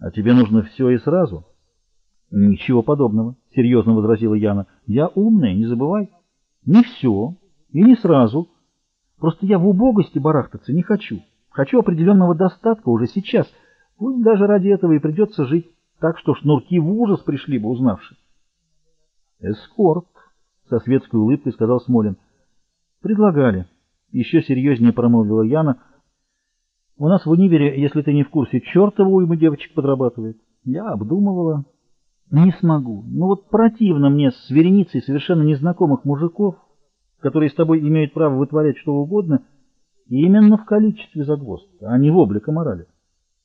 А тебе нужно все и сразу? Ничего подобного, серьезно возразила Яна. Я умная, не забывай. Не все и не сразу. Просто я в убогости барахтаться не хочу. Хочу определенного достатка уже сейчас. Пусть даже ради этого и придется жить так, что шнурки в ужас пришли бы, узнавши. Эскорт, со светской улыбкой сказал Смолин. Предлагали. Еще серьезнее промолвила Яна. У нас в универе, если ты не в курсе, чертова уйма девочек подрабатывает. Я обдумывала. Не смогу. Ну вот противно мне с вереницей совершенно незнакомых мужиков, которые с тобой имеют право вытворять что угодно, именно в количестве загвоздки, а не в облика морали.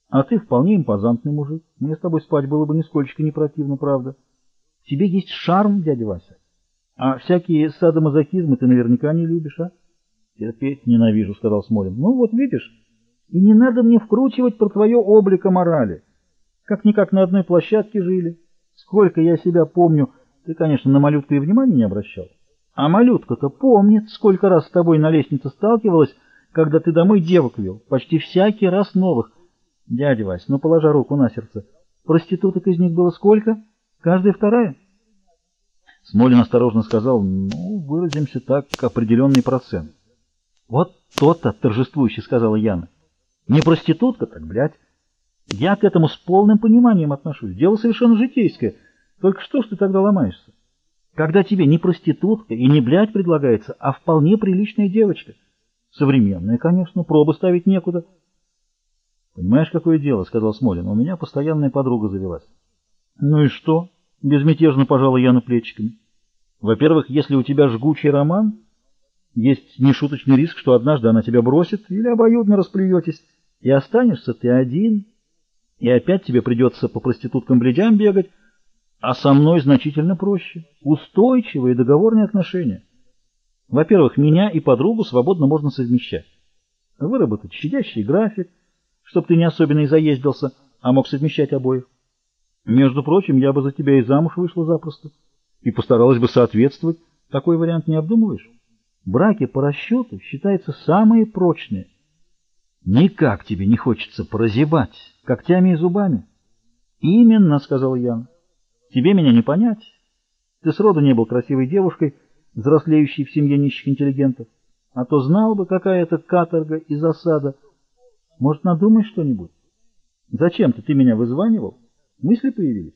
А ты вполне импозантный мужик. Мне с тобой спать было бы нисколько не противно, правда. Тебе есть шарм, дядя Вася. А всякие садомазохизмы ты наверняка не любишь, а? Терпеть ненавижу, сказал Смолин. Ну вот видишь, и не надо мне вкручивать про твое облико морали. Как-никак на одной площадке жили. Сколько я себя помню, ты, конечно, на малютку и внимания не обращал. А малютка-то помнит, сколько раз с тобой на лестнице сталкивалась, когда ты домой девок вел, почти всякий раз новых. Дядя Вась, ну положа руку на сердце, проституток из них было сколько? Каждая вторая? Смолин осторожно сказал, ну, выразимся так, определенный процент. Вот то-то, торжествующе сказала Яна. Не проститутка, так, блядь. Я к этому с полным пониманием отношусь. Дело совершенно житейское. Только что ж ты тогда ломаешься? Когда тебе не проститутка и не блядь предлагается, а вполне приличная девочка. Современная, конечно, пробы ставить некуда. Понимаешь, какое дело, сказал Смолин. У меня постоянная подруга завелась. Ну и что? Безмятежно пожала я на плечиками. Во-первых, если у тебя жгучий роман, есть нешуточный риск, что однажды она тебя бросит или обоюдно расплюетесь, и останешься ты один, и опять тебе придется по проституткам-блядям бегать, а со мной значительно проще, устойчивые договорные отношения. Во-первых, меня и подругу свободно можно совмещать. Выработать щадящий график, чтобы ты не особенно и заездился, а мог совмещать обоих. Между прочим, я бы за тебя и замуж вышла запросто, и постаралась бы соответствовать. Такой вариант не обдумываешь? Браки по расчету считаются самые прочные. Никак тебе не хочется прозябать когтями и зубами. Именно, — сказал Ян. Тебе меня не понять. Ты сроду не был красивой девушкой, взрослеющей в семье нищих интеллигентов. А то знал бы, какая это каторга и засада. Может, надумай что-нибудь? Зачем-то ты меня вызванивал? Мысли появились?